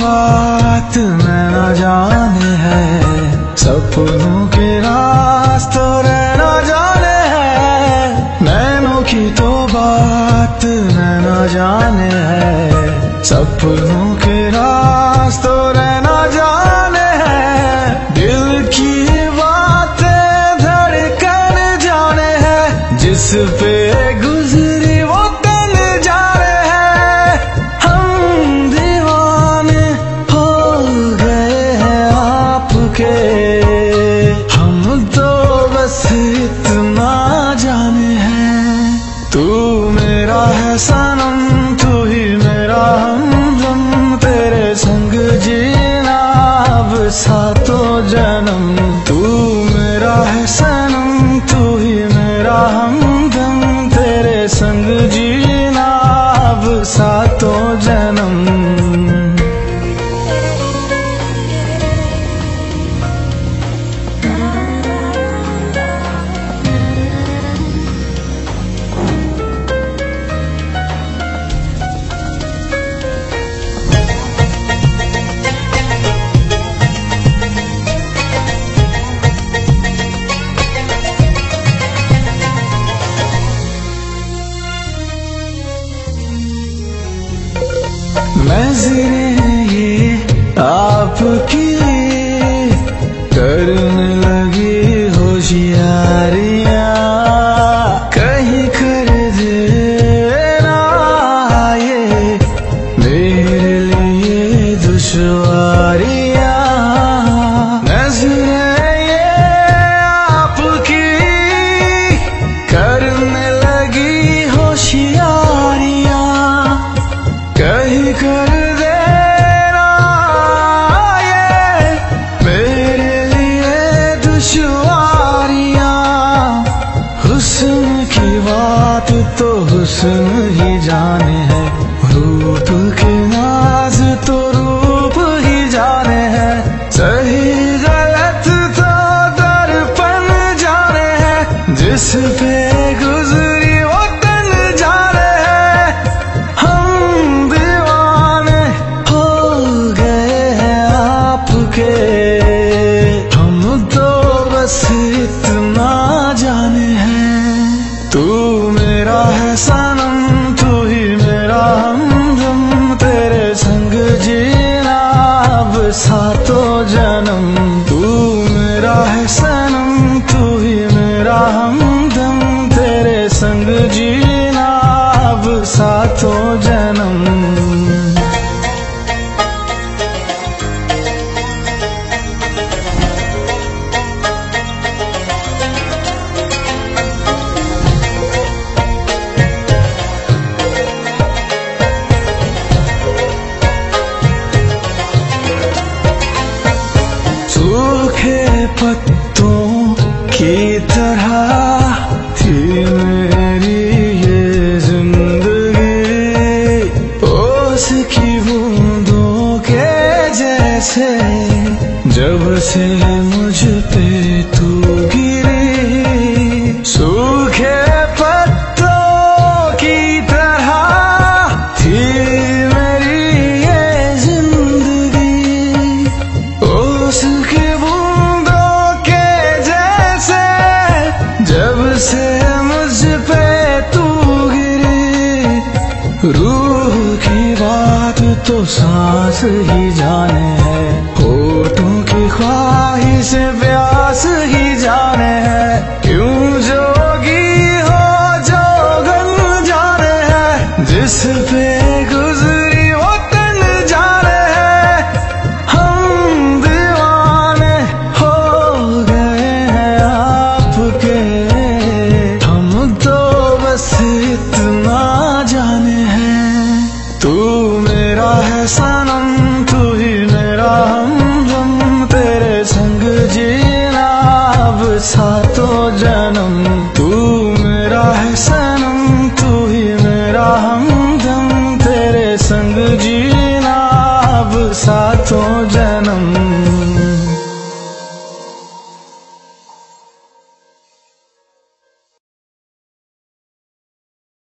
बात मैं न जाने है। सपनों के रास्तों रहना जाने है। नैनों की तो बात मैं न जाने है। सपनों के रास्तों रहना जाने है। दिल की बातें धड़कन जाने है। जिस पे सनम तू ही मेरा हमदम तेरे संग जीना अब सातों जन्म। नज़रें ये आपकी करने लगी होशियारियाँ। कहीं कर देना ये मेरे लिए दुश्वारियाँ तो हुस्न ही जाने है। रूप के नाज तो रूप ही जाने है। सही गलत तो दर्पण जाने है। जिस पे गुजरी वो तन जाने है। हम दीवाने हो गए हैं आपके। हम तो बस इतना जाने हैं। तू मेरा है सनम तू ही मेरा हमदम तेरे संग जीना अब सातों जन्म। तरह थी मेरी ये ज़िंदगी जैसे जब से मुझ पे तू जब से मुझ पे तू गिरी, रूह की बात तो सांस ही जाने है। होठों की ख्वाहिश बस इतना जाने हैं। तू मेरा है सनम, तू ही मेरा हमदम तेरे संग जीना अब सातों जन्म। तू मेरा है सनम, तू ही मेरा हम हमदम तेरे संग जीना अब सा